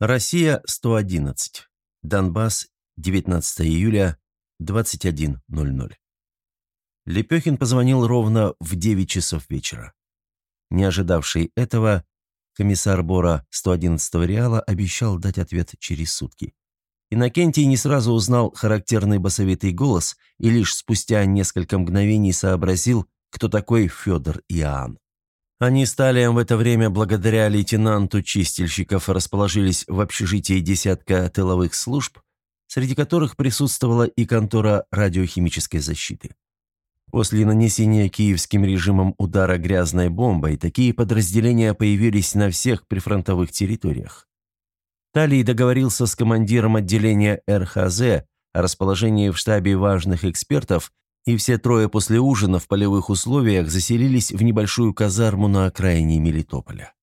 Россия, 111. Донбасс, 19 июля, 21.00. Лепехин позвонил ровно в 9 часов вечера. Не ожидавший этого, комиссар Бора 111-го Реала обещал дать ответ через сутки. Иннокентий не сразу узнал характерный басовитый голос и лишь спустя несколько мгновений сообразил, кто такой Федор Иоанн. Они с Талием в это время, благодаря лейтенанту чистильщиков, расположились в общежитии десятка тыловых служб, среди которых присутствовала и контора радиохимической защиты. После нанесения киевским режимом удара грязной бомбой, такие подразделения появились на всех прифронтовых территориях. Талий договорился с командиром отделения РХЗ о расположении в штабе важных экспертов и все трое после ужина в полевых условиях заселились в небольшую казарму на окраине Мелитополя.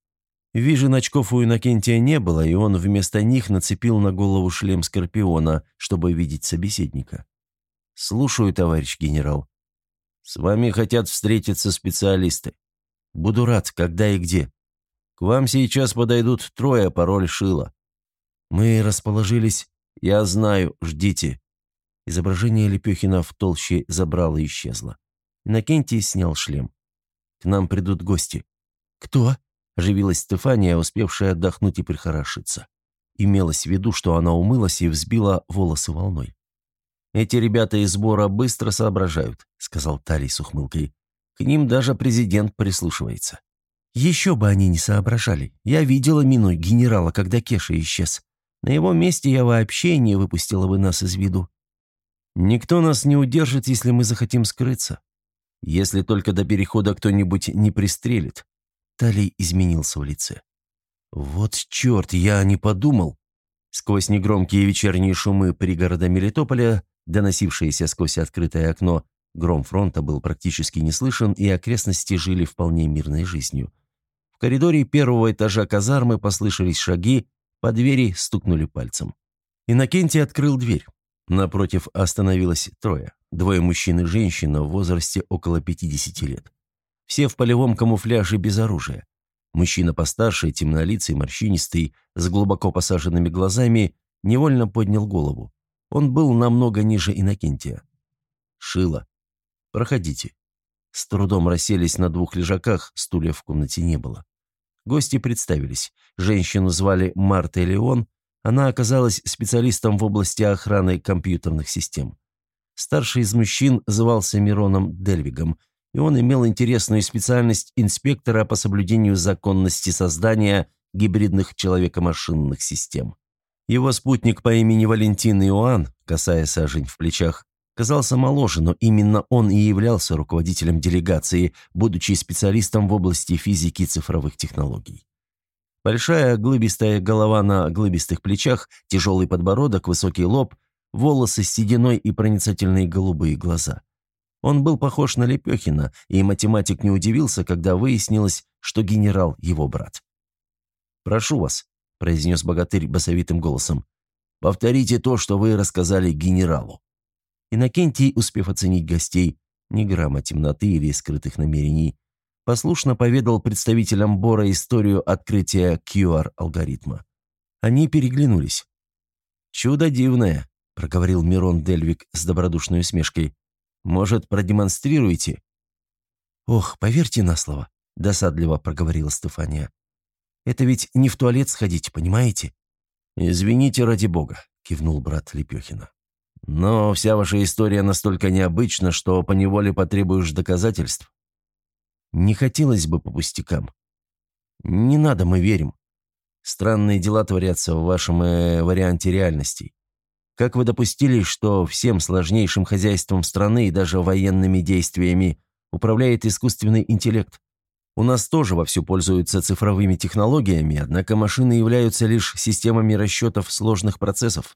Вижен очков у Иннокентия не было, и он вместо них нацепил на голову шлем Скорпиона, чтобы видеть собеседника. «Слушаю, товарищ генерал. С вами хотят встретиться специалисты. Буду рад, когда и где. К вам сейчас подойдут трое, пароль Шила. Мы расположились. Я знаю, ждите. Изображение Лепехина в толще забрало и исчезло. Иннокентий снял шлем. «К нам придут гости». «Кто?» – оживилась Стефания, успевшая отдохнуть и прихорошиться. Имелось в виду, что она умылась и взбила волосы волной. «Эти ребята из сбора быстро соображают», – сказал Талий с ухмылкой. «К ним даже президент прислушивается». «Еще бы они не соображали. Я видела мину генерала, когда Кеша исчез. На его месте я вообще не выпустила бы нас из виду. Никто нас не удержит, если мы захотим скрыться. Если только до перехода кто-нибудь не пристрелит. Талий изменился в лице. Вот черт, я не подумал. Сквозь негромкие вечерние шумы пригорода Мелитополя, доносившиеся сквозь открытое окно, гром фронта был практически не слышен, и окрестности жили вполне мирной жизнью. В коридоре первого этажа казармы послышались шаги, по двери стукнули пальцем. Иннокентий открыл дверь. Напротив остановилось трое. Двое мужчин и женщина в возрасте около 50 лет. Все в полевом камуфляже без оружия. Мужчина постарше, темнолицый, морщинистый, с глубоко посаженными глазами, невольно поднял голову. Он был намного ниже Иннокентия. «Шило. Проходите». С трудом расселись на двух лежаках, стульев в комнате не было. Гости представились. Женщину звали Марта Леон, она оказалась специалистом в области охраны компьютерных систем. Старший из мужчин звался Мироном Дельвигом, и он имел интересную специальность инспектора по соблюдению законности создания гибридных человеко-машинных систем. Его спутник по имени Валентин Иоанн, касая сажень в плечах, казался моложе, но именно он и являлся руководителем делегации, будучи специалистом в области физики цифровых технологий. Большая глыбистая голова на глыбистых плечах, тяжелый подбородок, высокий лоб, волосы с сединой и проницательные голубые глаза. Он был похож на Лепехина, и математик не удивился, когда выяснилось, что генерал – его брат. «Прошу вас», – произнес богатырь басовитым голосом, – «повторите то, что вы рассказали генералу». Иннокентий, успев оценить гостей, ни грамма темноты или скрытых намерений, послушно поведал представителям Бора историю открытия QR-алгоритма. Они переглянулись. «Чудо дивное», — проговорил Мирон Дельвик с добродушной усмешкой. «Может, продемонстрируете?» «Ох, поверьте на слово», — досадливо проговорила Стефания. «Это ведь не в туалет сходить, понимаете?» «Извините ради бога», — кивнул брат Лепехина. «Но вся ваша история настолько необычна, что поневоле потребуешь доказательств. Не хотелось бы по пустякам. Не надо, мы верим. Странные дела творятся в вашем э, варианте реальностей. Как вы допустили, что всем сложнейшим хозяйством страны и даже военными действиями управляет искусственный интеллект? У нас тоже вовсю пользуются цифровыми технологиями, однако машины являются лишь системами расчетов сложных процессов.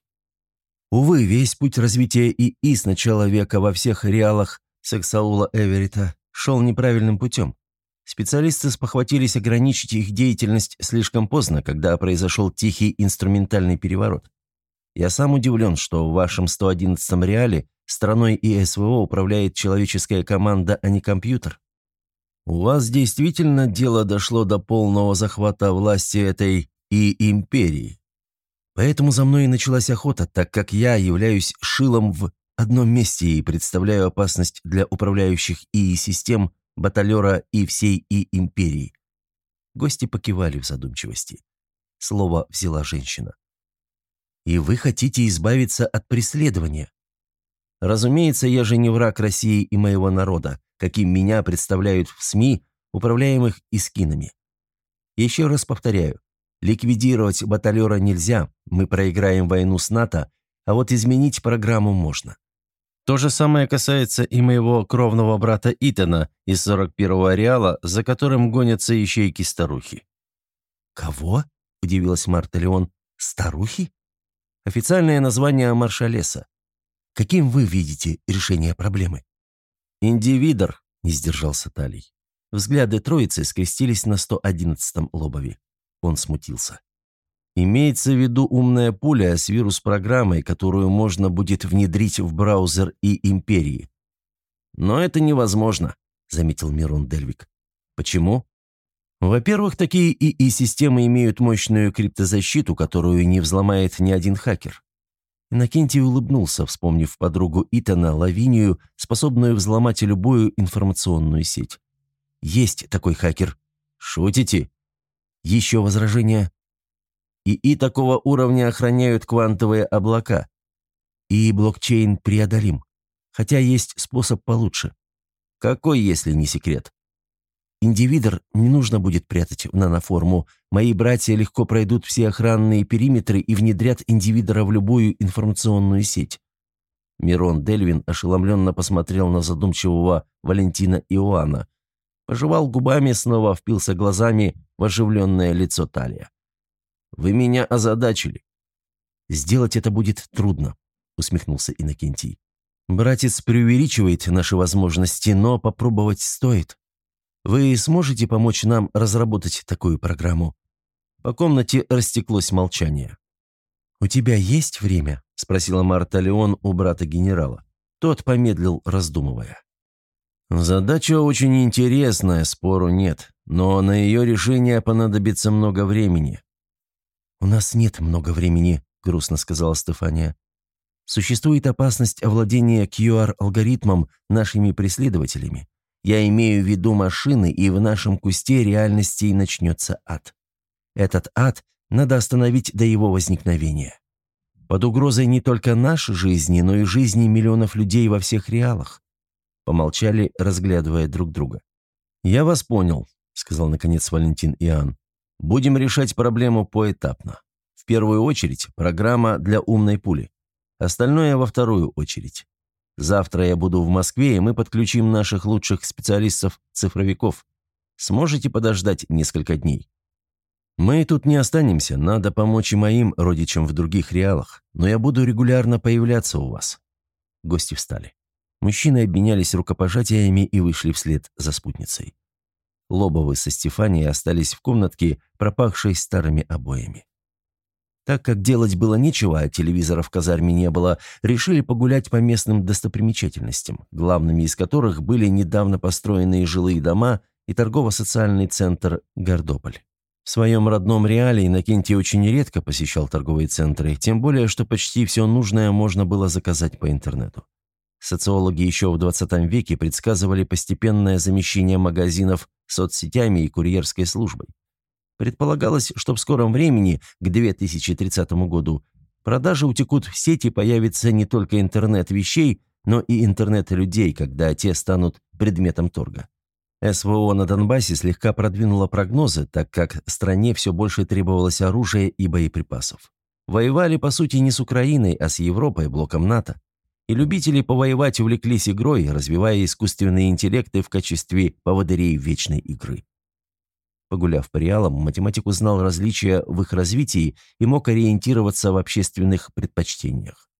Увы, весь путь развития ИИ с начала века во всех реалах Сексаула Эверита шел неправильным путем. Специалисты спохватились ограничить их деятельность слишком поздно, когда произошел тихий инструментальный переворот. Я сам удивлен, что в вашем 111-м реале страной и СВО управляет человеческая команда, а не компьютер. У вас действительно дело дошло до полного захвата власти этой и империи. Поэтому за мной и началась охота, так как я являюсь шилом в одном месте и представляю опасность для управляющих ИИ-систем, баталера и всей И-империи. Гости покивали в задумчивости. Слово взяла женщина. «И вы хотите избавиться от преследования?» «Разумеется, я же не враг России и моего народа, каким меня представляют в СМИ, управляемых искинами. Еще раз повторяю, ликвидировать баталера нельзя, мы проиграем войну с НАТО, а вот изменить программу можно. То же самое касается и моего кровного брата Итана из 41-го ареала, за которым гонятся ищейки-старухи». «Кого?» – удивилась Марта Леон. «Старухи?» «Официальное название маршалеса. Каким вы видите решение проблемы?» «Индивидор», – не сдержался Талий. Взгляды троицы скрестились на 111-м лобове. Он смутился. Имеется в виду умная пуля с вирус-программой, которую можно будет внедрить в браузер и империи. Но это невозможно, заметил Мирон Дельвик. Почему? Во-первых, такие ИИ-системы имеют мощную криптозащиту, которую не взломает ни один хакер. Иннокентий улыбнулся, вспомнив подругу Итана, Лавинию, способную взломать любую информационную сеть. «Есть такой хакер». «Шутите?» «Еще возражения?» ИИ такого уровня охраняют квантовые облака. И блокчейн преодолим. Хотя есть способ получше. Какой, если не секрет? Индивидор не нужно будет прятать в наноформу. Мои братья легко пройдут все охранные периметры и внедрят индивидора в любую информационную сеть. Мирон Дельвин ошеломленно посмотрел на задумчивого Валентина Иоанна. Пожевал губами, снова впился глазами в оживленное лицо Талия. Вы меня озадачили». «Сделать это будет трудно», — усмехнулся Иннокентий. «Братец преувеличивает наши возможности, но попробовать стоит. Вы сможете помочь нам разработать такую программу?» По комнате растеклось молчание. «У тебя есть время?» — спросила Марта Леон у брата генерала. Тот помедлил, раздумывая. «Задача очень интересная, спору нет, но на ее решение понадобится много времени. «У нас нет много времени», — грустно сказала Стефания. «Существует опасность овладения QR-алгоритмом нашими преследователями. Я имею в виду машины, и в нашем кусте реальности начнется ад. Этот ад надо остановить до его возникновения. Под угрозой не только нашей жизни, но и жизни миллионов людей во всех реалах». Помолчали, разглядывая друг друга. «Я вас понял», — сказал наконец Валентин Иоанн. Будем решать проблему поэтапно. В первую очередь программа для умной пули. Остальное во вторую очередь. Завтра я буду в Москве, и мы подключим наших лучших специалистов-цифровиков. Сможете подождать несколько дней? Мы тут не останемся, надо помочь и моим родичам в других реалах, но я буду регулярно появляться у вас». Гости встали. Мужчины обменялись рукопожатиями и вышли вслед за спутницей. Лобовы со Стефанией остались в комнатке, пропахшей старыми обоями. Так как делать было нечего, а телевизора в казарме не было, решили погулять по местным достопримечательностям, главными из которых были недавно построенные жилые дома и торгово-социальный центр Гордополь. В своем родном реале Иннокентий очень редко посещал торговые центры, тем более, что почти все нужное можно было заказать по интернету. Социологи еще в 20 веке предсказывали постепенное замещение магазинов соцсетями и курьерской службой. Предполагалось, что в скором времени, к 2030 году, продажи утекут в сети, появится не только интернет вещей, но и интернет людей, когда те станут предметом торга. СВО на Донбассе слегка продвинуло прогнозы, так как стране все больше требовалось оружия и боеприпасов. Воевали, по сути, не с Украиной, а с Европой, блоком НАТО и любители повоевать увлеклись игрой, развивая искусственные интеллекты в качестве поводырей вечной игры. Погуляв по реалам, математик узнал различия в их развитии и мог ориентироваться в общественных предпочтениях.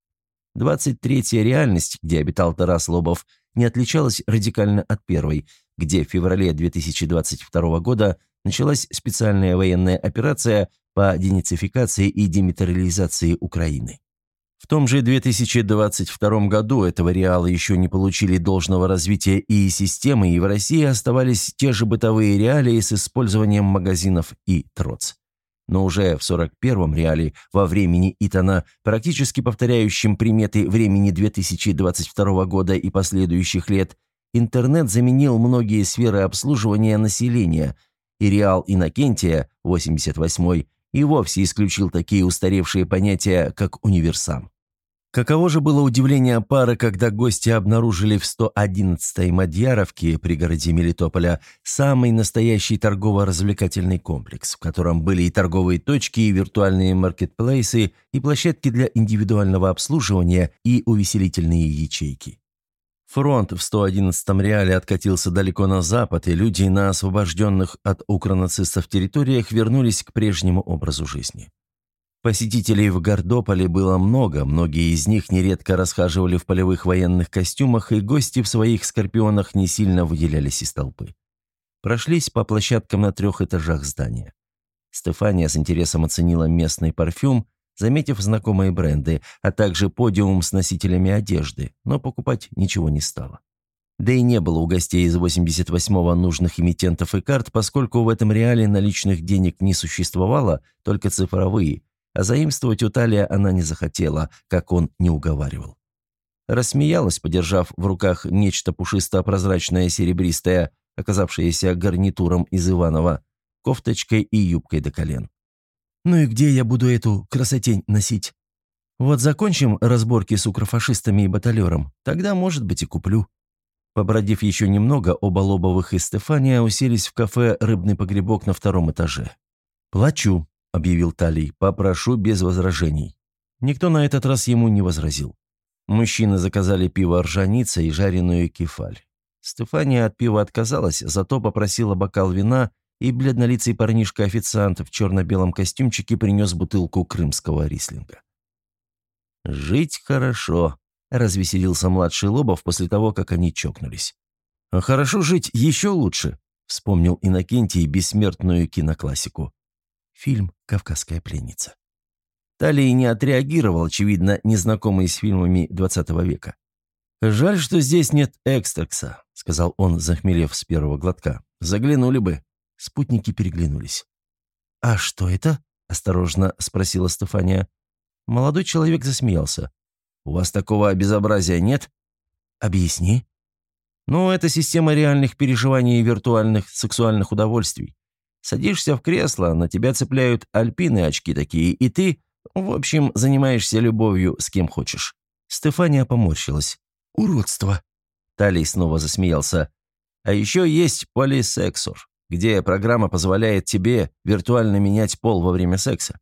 23-я реальность, где обитал Тарас Лобов, не отличалась радикально от первой, где в феврале 2022 года началась специальная военная операция по денацификации и демилитаризации Украины. В том же 2022 году этого реала еще не получили должного развития и системы, и в России оставались те же бытовые реалии с использованием магазинов и троц. но уже в 41-м реале во времени Итана, практически повторяющем приметы времени 2022 года и последующих лет, интернет заменил многие сферы обслуживания населения, и реал Иннокентия, 88-й, и вовсе исключил такие устаревшие понятия, как универсам. Каково же было удивление пары, когда гости обнаружили в 111-й Мадьяровке, пригороде Мелитополя, самый настоящий торгово-развлекательный комплекс, в котором были и торговые точки, и виртуальные маркетплейсы, и площадки для индивидуального обслуживания, и увеселительные ячейки. Фронт в 111-м реале откатился далеко на запад, и люди на освобожденных от укронацистов территориях вернулись к прежнему образу жизни. Посетителей в Гордополе было много, многие из них нередко расхаживали в полевых военных костюмах, и гости в своих «Скорпионах» не сильно выделялись из толпы. Прошлись по площадкам на трех этажах здания. Стефания с интересом оценила местный парфюм, заметив знакомые бренды, а также подиум с носителями одежды, но покупать ничего не стала. Да и не было у гостей из 88-го нужных эмитентов и карт, поскольку в этом реале наличных денег не существовало, только цифровые, а заимствовать у Талия она не захотела, как он не уговаривал. Рассмеялась, подержав в руках нечто пушисто-прозрачное серебристое, оказавшееся гарнитуром из Иванова, кофточкой и юбкой до колен. «Ну и где я буду эту красотень носить? Вот закончим разборки с укрофашистами и баталером, тогда, может быть, и куплю». Побродив еще немного, оба Лобовых и Стефания уселись в кафе «Рыбный погребок» на втором этаже. «Плачу», – объявил Талий. «Попрошу без возражений». Никто на этот раз ему не возразил. Мужчины заказали пиво ржаница и жареную кефаль. Стефания от пива отказалась, зато попросила бокал вина, и бледнолицый парнишка-официант в черно-белом костюмчике принес бутылку крымского рислинга. «Жить хорошо», – развеселился младший Лобов после того, как они чокнулись. «А хорошо жить еще лучше», – вспомнил Иннокентий бессмертную киноклассику фильм «Кавказская пленница». Талий не отреагировал, очевидно, незнакомый с фильмами XX века. «Жаль, что здесь нет экстракса», — сказал он, захмелев с первого глотка. «Заглянули бы». Спутники переглянулись. «А что это?» — осторожно спросила Стефания. Молодой человек засмеялся. «У вас такого безобразия нет?» «Объясни». «Ну, это система реальных переживаний и виртуальных сексуальных удовольствий. Садишься в кресло, на тебя цепляют альпины очки такие, и ты, в общем, занимаешься любовью с кем хочешь». Стефания поморщилась. «Уродство!» Талий снова засмеялся. «А еще есть полисексор, где программа позволяет тебе виртуально менять пол во время секса».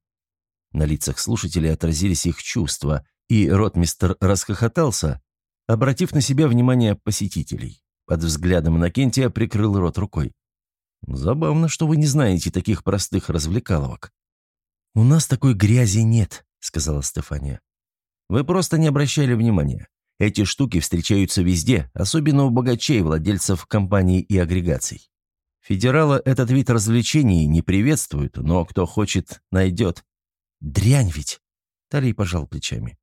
На лицах слушателей отразились их чувства, и ротмистер расхохотался, обратив на себя внимание посетителей. Под взглядом Иннокентия прикрыл рот рукой. «Забавно, что вы не знаете таких простых развлекаловок». «У нас такой грязи нет», — сказала Стефания. «Вы просто не обращали внимания. Эти штуки встречаются везде, особенно у богачей, владельцев компаний и агрегаций. Федералы этот вид развлечений не приветствуют, но кто хочет, найдет. Дрянь ведь!» Талий пожал плечами.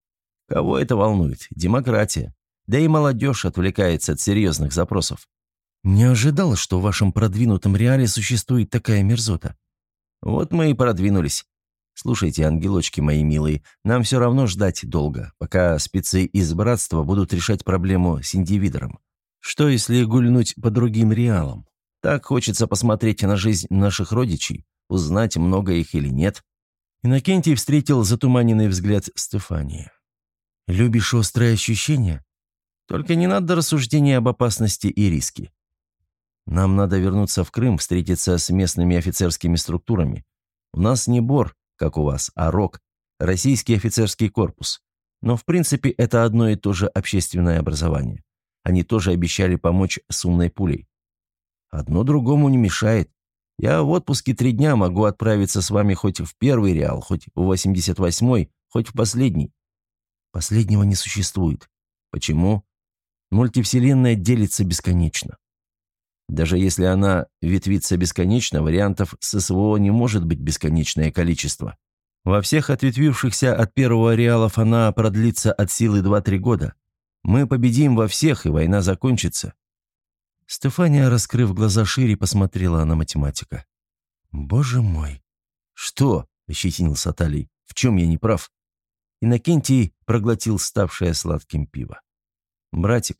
«Кого это волнует? Демократия. Да и молодежь отвлекается от серьезных запросов. «Не ожидал, что в вашем продвинутом реале существует такая мерзота». «Вот мы и продвинулись. Слушайте, ангелочки мои милые, нам все равно ждать долго, пока спецы из братства будут решать проблему с индивидором. Что если гульнуть по другим реалам? Так хочется посмотреть на жизнь наших родичей, узнать, много их или нет». Иннокентий встретил затуманенный взгляд Стефании. «Любишь острые ощущения? Только не надо рассуждения об опасности и риске. Нам надо вернуться в Крым, встретиться с местными офицерскими структурами. У нас не БОР, как у вас, а РОК, Российский офицерский корпус. Но в принципе это одно и то же общественное образование. Они тоже обещали помочь с умной пулей. Одно другому не мешает. Я в отпуске три дня могу отправиться с вами хоть в первый реал, хоть в 88-й, хоть в последний. Последнего не существует. Почему? Мультивселенная делится бесконечно. Даже если она ветвится бесконечно, вариантов с СВО не может быть бесконечное количество. Во всех ответвившихся от первого реалов она продлится от силы 2-3 года. Мы победим во всех, и война закончится». Стефания, раскрыв глаза шире, посмотрела на математика. «Боже мой!» «Что?» – ощетинился Талий. «В чем я не прав?» Иннокентий проглотил ставшее сладким пиво. «Братик,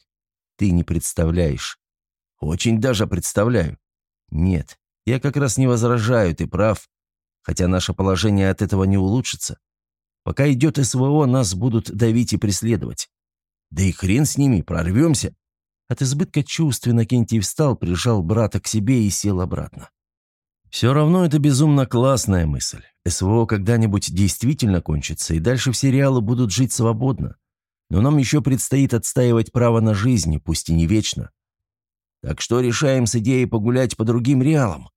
ты не представляешь». «Очень даже представляю». «Нет, я как раз не возражаю, ты прав. Хотя наше положение от этого не улучшится. Пока идет СВО, нас будут давить и преследовать. Да и хрен с ними, прорвемся». От избытка чувств Иннокентий встал, прижал брата к себе и сел обратно. Все равно это безумно классная мысль. СВО когда-нибудь действительно кончится, и дальше все реалы будут жить свободно. Но нам еще предстоит отстаивать право на жизнь, пусть и не вечно. Так что решаем с идеей погулять по другим реалам.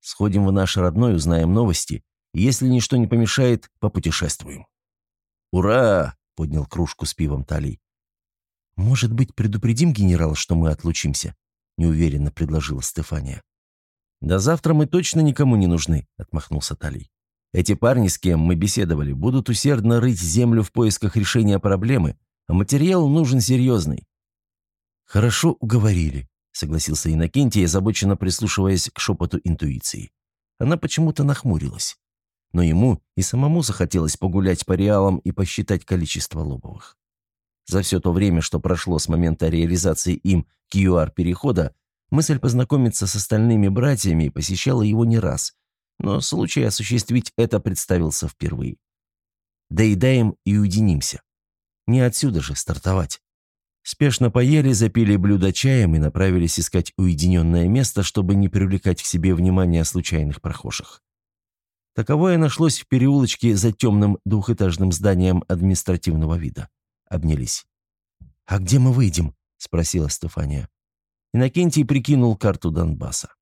Сходим в наш родной, узнаем новости, и если ничто не помешает, попутешествуем. «Ура!» — поднял кружку с пивом Талий. «Может быть, предупредим генерала, что мы отлучимся?» — неуверенно предложила Стефания. «До завтра мы точно никому не нужны», — отмахнулся Талий. «Эти парни, с кем мы беседовали, будут усердно рыть землю в поисках решения проблемы, а материал нужен серьезный». «Хорошо уговорили», — согласился Иннокентий, озабоченно прислушиваясь к шепоту интуиции. Она почему-то нахмурилась. Но ему и самому захотелось погулять по реалам и посчитать количество лобовых. За все то время, что прошло с момента реализации им QR-перехода, мысль познакомиться с остальными братьями посещала его не раз, но случай осуществить это представился впервые. Доедаем и уединимся. Не отсюда же стартовать. Спешно поели, запили блюдо чаем и направились искать уединенное место, чтобы не привлекать к себе внимание случайных прохожих. Таковое нашлось в переулочке за темным двухэтажным зданием административного вида обнялись. «А где мы выйдем?» – спросила Стефания. Иннокентий прикинул карту Донбасса.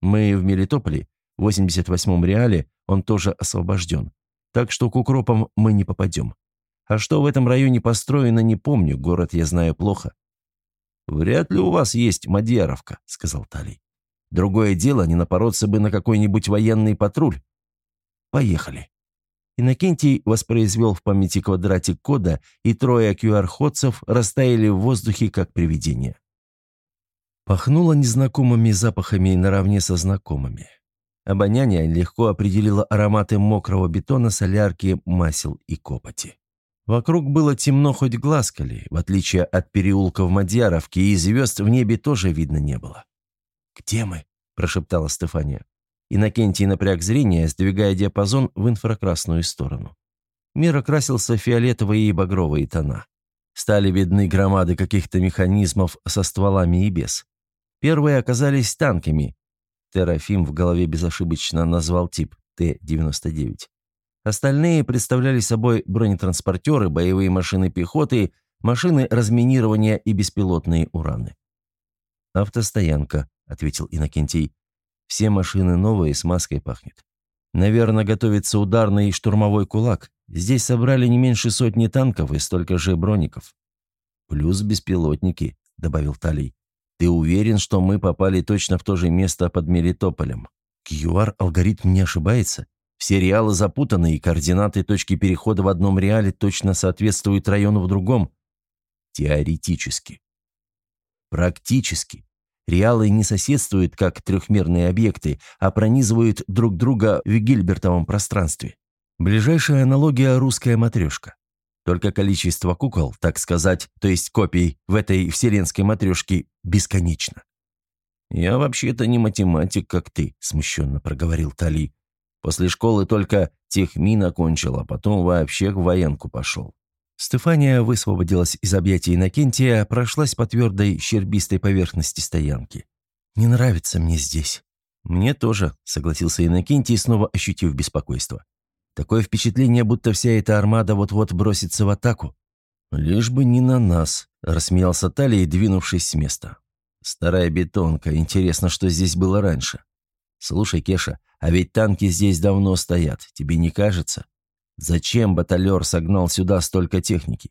«Мы в Мелитополе, в 88-м реале, он тоже освобожден. Так что к укропам мы не попадем. А что в этом районе построено, не помню, город я знаю плохо». «Вряд ли у вас есть Мадьяровка», — сказал Талий. «Другое дело, не напороться бы на какой-нибудь военный патруль». «Поехали». Иннокентий воспроизвел в памяти квадратик кода, и трое QR-ходцев растаяли в воздухе, как привидения. Пахнуло незнакомыми запахами наравне со знакомыми. Обоняние легко определило ароматы мокрого бетона, солярки, масел и копоти. Вокруг было темно хоть глаз коли, в отличие от переулка в Мадьяровке, и звезд в небе тоже видно не было. «Где мы?» – прошептала Стефания. Иннокентий напряг зрение, сдвигая диапазон в инфракрасную сторону. Мир окрасился фиолетовые и багровые тона. Стали видны громады каких-то механизмов со стволами и без. Первые оказались танками. Терафим в голове безошибочно назвал тип Т-99. Остальные представляли собой бронетранспортеры, боевые машины пехоты, машины разминирования и беспилотные ураны. «Автостоянка», — ответил Иннокентий. Все машины новые, с маской пахнет. Наверное, готовится ударный штурмовой кулак. Здесь собрали не меньше сотни танков и столько же броников. Плюс беспилотники, добавил Талий. Ты уверен, что мы попали точно в то же место под Мелитополем? QR-алгоритм не ошибается? Все реалы запутаны, и координаты точки перехода в одном реале точно соответствуют району в другом. Теоретически. Практически. Реалы не соседствуют как трехмерные объекты, а пронизывают друг друга в гильбертовом пространстве. Ближайшая аналогия – русская матрешка. Только количество кукол, так сказать, то есть копий в этой вселенской матрешке, бесконечно. «Я вообще-то не математик, как ты», – смущенно проговорил Тали. «После школы только техмин окончил, а потом вообще в военку пошел. Стефания высвободилась из объятий Иннокентия, прошлась по твердой, щербистой поверхности стоянки. «Не нравится мне здесь». «Мне тоже», — согласился Иннокентий, снова ощутив беспокойство. «Такое впечатление, будто вся эта армада вот-вот бросится в атаку». «Лишь бы не на нас», — рассмеялся Талий, двинувшись с места. «Старая бетонка. Интересно, что здесь было раньше. Слушай, Кеша, а ведь танки здесь давно стоят. Тебе не кажется?» Зачем баталер согнал сюда столько техники?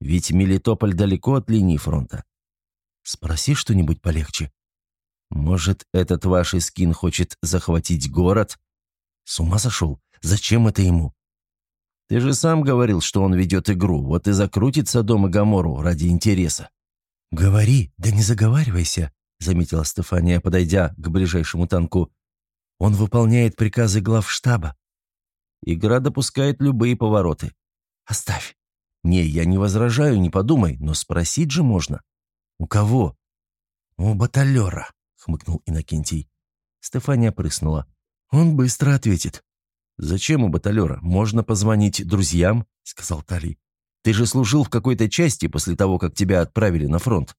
Ведь Мелитополь далеко от линии фронта. Спроси что-нибудь полегче. Может, этот ваш скин хочет захватить город? С ума сошел? Зачем это ему? Ты же сам говорил, что он ведет игру, вот и закрутит Содом и Гамору ради интереса. «Говори, да не заговаривайся», — заметила Стефания, подойдя к ближайшему танку. «Он выполняет приказы глав штаба. Игра допускает любые повороты. Оставь. Не, я не возражаю, не подумай, но спросить же можно. У кого? У баталера, хмыкнул Иннокентий. Стефания прыснула. Он быстро ответит. «Зачем у баталера? Можно позвонить друзьям», — сказал Талий. «Ты же служил в какой-то части после того, как тебя отправили на фронт.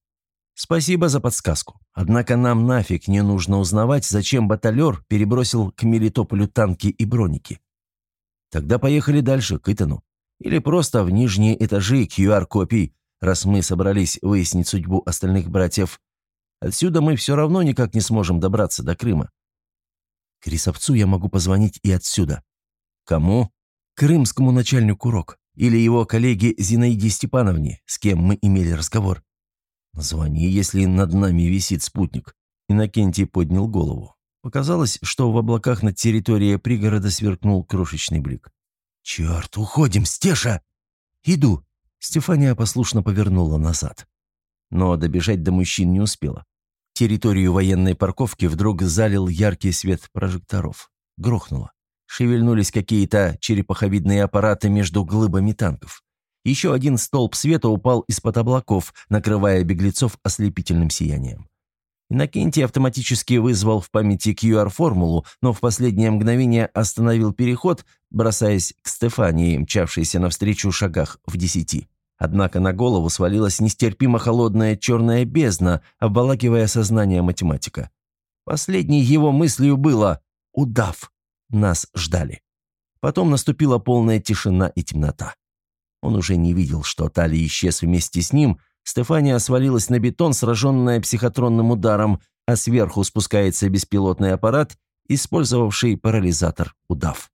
Спасибо за подсказку. Однако нам нафиг не нужно узнавать, зачем баталер перебросил к Мелитополю танки и броники. Тогда поехали дальше, к Итану. Или просто в нижние этажи QR-копий, раз мы собрались выяснить судьбу остальных братьев. Отсюда мы все равно никак не сможем добраться до Крыма. Крисовцу я могу позвонить и отсюда. Кому? Крымскому начальнику РОК. Или его коллеге Зинаиде Степановне, с кем мы имели разговор. «Звони, если над нами висит спутник». Иннокентий поднял голову. Показалось, что в облаках над территорией пригорода сверкнул крошечный блик. «Черт, уходим, Стеша!» «Иду!» Стефания послушно повернула назад. Но добежать до мужчин не успела. Территорию военной парковки вдруг залил яркий свет прожекторов. Грохнуло. Шевельнулись какие-то черепаховидные аппараты между глыбами танков. Еще один столб света упал из-под облаков, накрывая беглецов ослепительным сиянием. Иннокентий автоматически вызвал в памяти QR-формулу, но в последнее мгновение остановил переход, бросаясь к Стефании, мчавшейся навстречу шагах в десяти. Однако на голову свалилась нестерпимо холодная черная бездна, обволакивая сознание математика. Последней его мыслью было «Удав!» Нас ждали. Потом наступила полная тишина и темнота. Он уже не видел, что Тали исчез вместе с ним, Стефания свалилась на бетон, сраженная психотронным ударом, а сверху спускается беспилотный аппарат, использовавший парализатор удав.